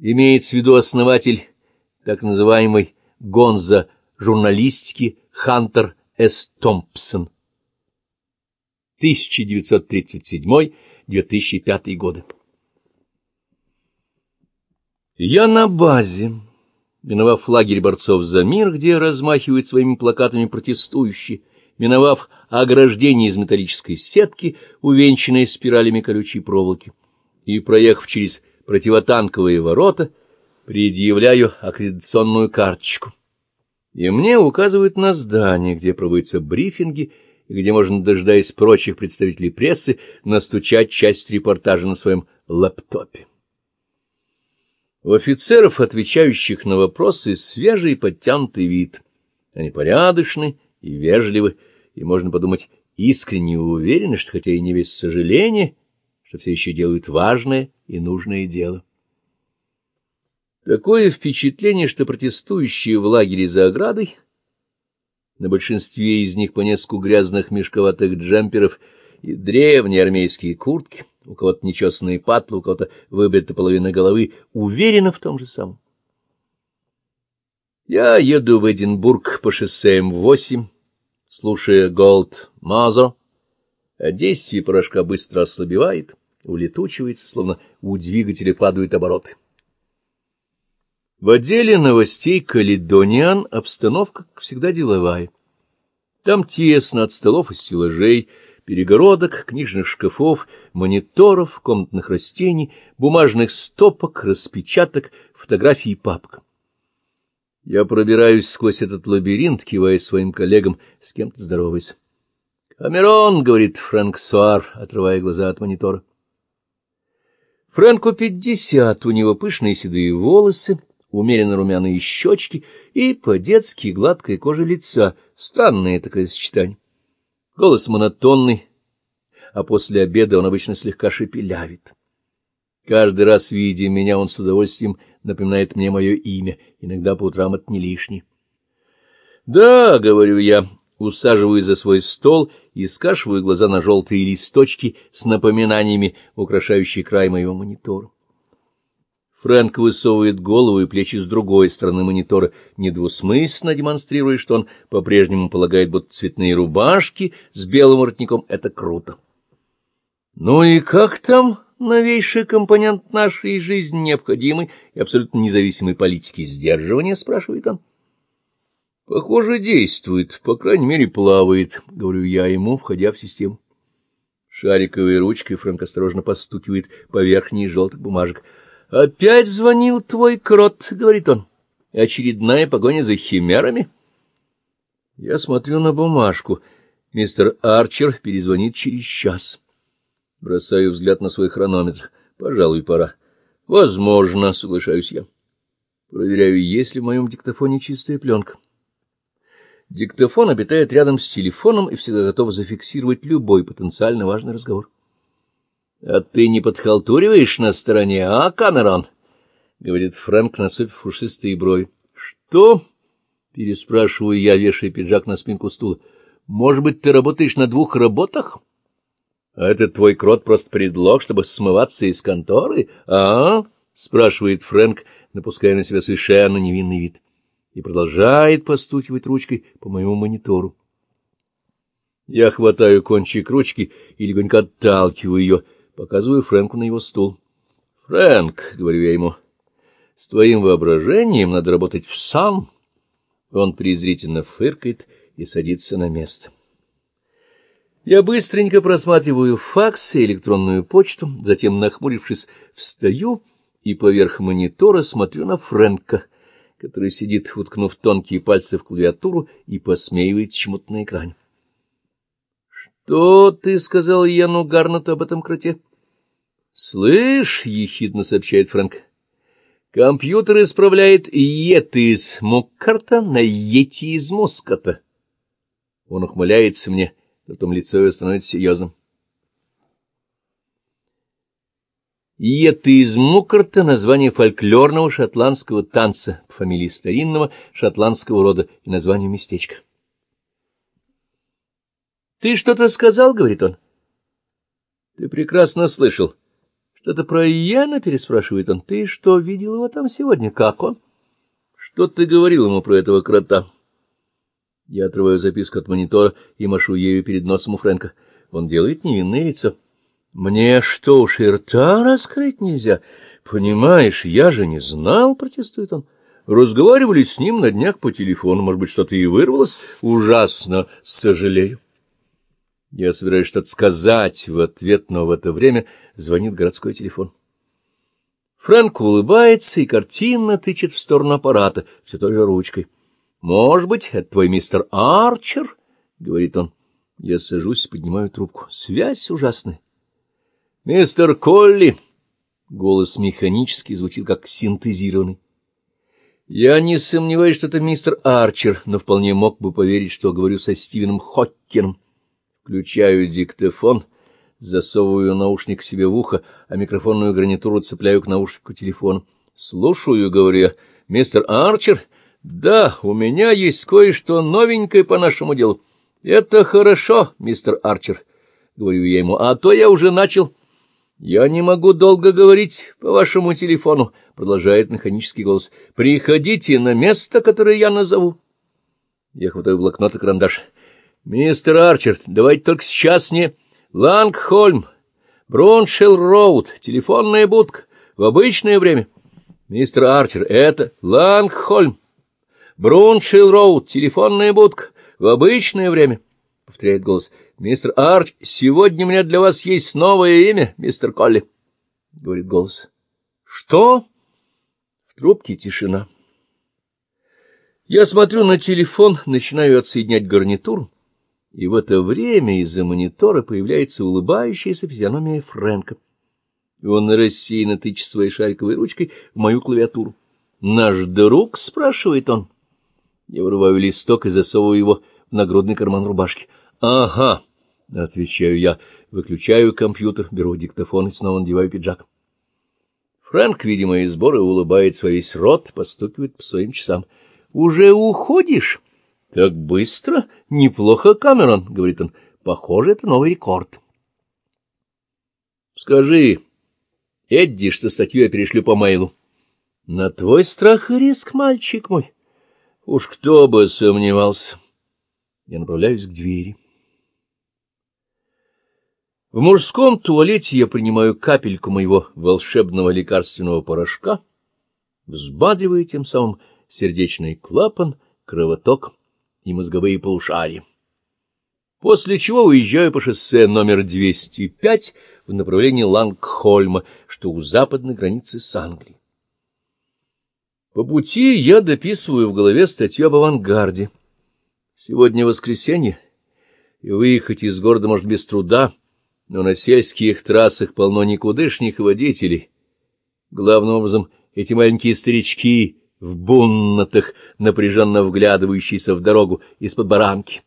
Имеется в виду основатель так называемой гонза журналистики Хантер С. Томпсон. 1937-2005 годы. Я на базе, миновав лагерь борцов за мир, где размахивают своими плакатами протестующие, миновав ограждение из металлической сетки, увенчанной спиралями колючей проволоки, и проехав через противотанковые ворота, предъявляю аккредитационную карточку. И мне указывают на здание, где проводятся брифинги, и где можно, дожидаясь прочих представителей прессы, настучать часть репортажа на своем лэптопе. У офицеров, отвечающих на вопросы, свежий подтянутый вид. Они порядочны и вежливы, и, можно подумать, искренне уверены, что хотя и не без сожаления, что все еще делают важное и нужное дело. Такое впечатление, что протестующие в лагере за оградой, на большинстве из них по несколько грязных мешковатых джемперов и древние армейские куртки, у кого-то нечесанные патлы, у кого-то выбрита половина головы, уверенно в том же самом. Я еду в Эдинбург по шоссе М8, слушая Голд Мазо, действие порошка быстро ослабевает, улетучивается, словно у двигателя падают обороты. В отделе новостей «Каледониан» обстановка, как всегда, деловая. Там тесно от столов и стеллажей, перегородок, книжных шкафов, мониторов, комнатных растений, бумажных стопок, распечаток, фотографий и папок. Я пробираюсь сквозь этот лабиринт, кивая своим коллегам, с кем-то здороваясь. «Камерон», — говорит Фрэнк Суар, отрывая глаза от монитора. Фрэнку пятьдесят, у него пышные седые волосы, умеренно румяные щечки и по-детски гладкая кожа лица. Странное такое сочетание. Голос монотонный, а после обеда он обычно слегка шепелявит. Каждый раз, видя меня, он с удовольствием напоминает мне мое имя, иногда по утрам это не лишнее. — Да, — говорю я, усаживаю за свой стол и скашиваю глаза на желтые листочки с напоминаниями, украшающие край моего монитора. Фрэнк высовывает голову и плечи с другой стороны монитора, недвусмысленно демонстрируя, что он по-прежнему полагает, будто цветные рубашки с белым воротником — это круто. Ну и как там новейший компонент нашей жизни, необходимый и абсолютно независимой политики сдерживания, спрашивает он. Похоже, действует, по крайней мере, плавает, — говорю я ему, входя в систему. Шариковой ручкой Фрэнк осторожно постукивает по верхней желтых бумажек —— Опять звонил твой крот, — говорит он. — Очередная погоня за химерами? Я смотрю на бумажку. Мистер Арчер перезвонит через час. Бросаю взгляд на свой хронометр. Пожалуй, пора. Возможно, соглашаюсь я. Проверяю, есть ли в моем диктофоне чистая пленка. Диктофон обитает рядом с телефоном и всегда готов зафиксировать любой потенциально важный разговор. — А ты не подхалтуриваешь на стороне, а, Камерон? — говорит Фрэнк, насыпив фушистые брови. — Что? — переспрашиваю я, вешая пиджак на спинку стула. — Может быть, ты работаешь на двух работах? — А этот твой крот просто предлог, чтобы смываться из конторы, а? — спрашивает Фрэнк, напуская на себя совершенно невинный вид. И продолжает постукивать ручкой по моему монитору. Я хватаю кончик ручки и легонько отталкиваю ее, — Показываю Фрэнку на его стул. — Фрэнк, — говорю я ему, — с твоим воображением надо работать в сам. Он презрительно фыркает и садится на место. Я быстренько просматриваю факсы и электронную почту, затем, нахмурившись, встаю и поверх монитора смотрю на Фрэнка, который сидит, уткнув тонкие пальцы в клавиатуру и посмеивает чему-то на экране. — Что ты сказал Яну Гарнету об этом кроте? —— Слышь, — ехидно сообщает Фрэнк, — компьютер исправляет еты из Моккарта на ети из Москота. Он ухмыляется мне, потом лицо его становится серьезным. Еты из Мукарта — название фольклорного шотландского танца по фамилии старинного шотландского рода и названию местечка. — Ты что-то сказал? — говорит он. — Ты прекрасно слышал. — Что-то про Иена, переспрашивает он. Ты что, видел его там сегодня? Как он? Что ты говорил ему про этого крота? Я отрываю записку от монитора и машу ею перед носом у Фрэнка. Он делает невинное лицо. Мне что уж и рта раскрыть нельзя. Понимаешь, я же не знал, протестует он. Разговаривали с ним на днях по телефону. Может быть, что-то и вырвалось. Ужасно сожалею. Я собираюсь что-то сказать в ответ, но в это время звонит городской телефон. Фрэнк улыбается и картинно тычет в сторону аппарата, все той же ручкой. — Может быть, это твой мистер Арчер? — говорит он. Я сажусь и поднимаю трубку. Связь ужасная. — Мистер Колли! — голос механически звучит, как синтезированный. Я не сомневаюсь, что это мистер Арчер, но вполне мог бы поверить, что говорю со Стивеном Хоккером. Включаю диктофон, засовываю наушник себе в ухо, а микрофонную гарнитуру цепляю к наушнику телефона. Слушаю, говорю я. Мистер Арчер? Да, у меня есть кое-что новенькое по нашему делу. Это хорошо, мистер Арчер, говорю я ему, а то я уже начал... «Я не могу долго говорить по вашему телефону», — продолжает механический голос. «Приходите на место, которое я назову». Я хватаю блокнот и карандаш. «Мистер Арчерт, давайте только сейчас не... Лангхольм, Броншелл-Роуд, телефонная будка, в обычное время. Мистер Арчер, это Лангхольм, Броншелл-Роуд, телефонная будка, в обычное время», — повторяет голос. «Мистер Арч, сегодня у меня для вас есть новое имя, мистер Колли», — говорит голос. «Что?» В трубке тишина. Я смотрю на телефон, начинаю отсоединять гарнитуру. И в это время из-за монитора появляется улыбающаяся физиономия Фрэнка. И он рассеянно тычет своей шариковой ручкой в мою клавиатуру. «Наш друг?» — спрашивает он. Я вырываю листок и засовываю его в нагрудный карман рубашки. «Ага», — отвечаю я, выключаю компьютер, беру диктофон и снова надеваю пиджак. Фрэнк, видимо, из сбора улыбается во весь рот, постукивает по своим часам. «Уже уходишь?» — Так быстро? Неплохо, Камерон, — говорит он. — Похоже, это новый рекорд. — Скажи, Эдди, что статью я перешлю по мейлу. — На твой страх и риск, мальчик мой. Уж кто бы сомневался. Я направляюсь к двери. В мужском туалете я принимаю капельку моего волшебного лекарственного порошка, взбадривая тем самым сердечный клапан, кровоток и мозговые полушария. После чего уезжаю по шоссе номер 205 в направлении Лангхольма, что у западной границы с Англией. По пути я дописываю в голове статью об авангарде. Сегодня воскресенье, и выехать из города может без труда, но на сельских трассах полно никудышних водителей. Главным образом, эти маленькие старички в буннатах, напряженно вглядывающийся в дорогу из-под баранки.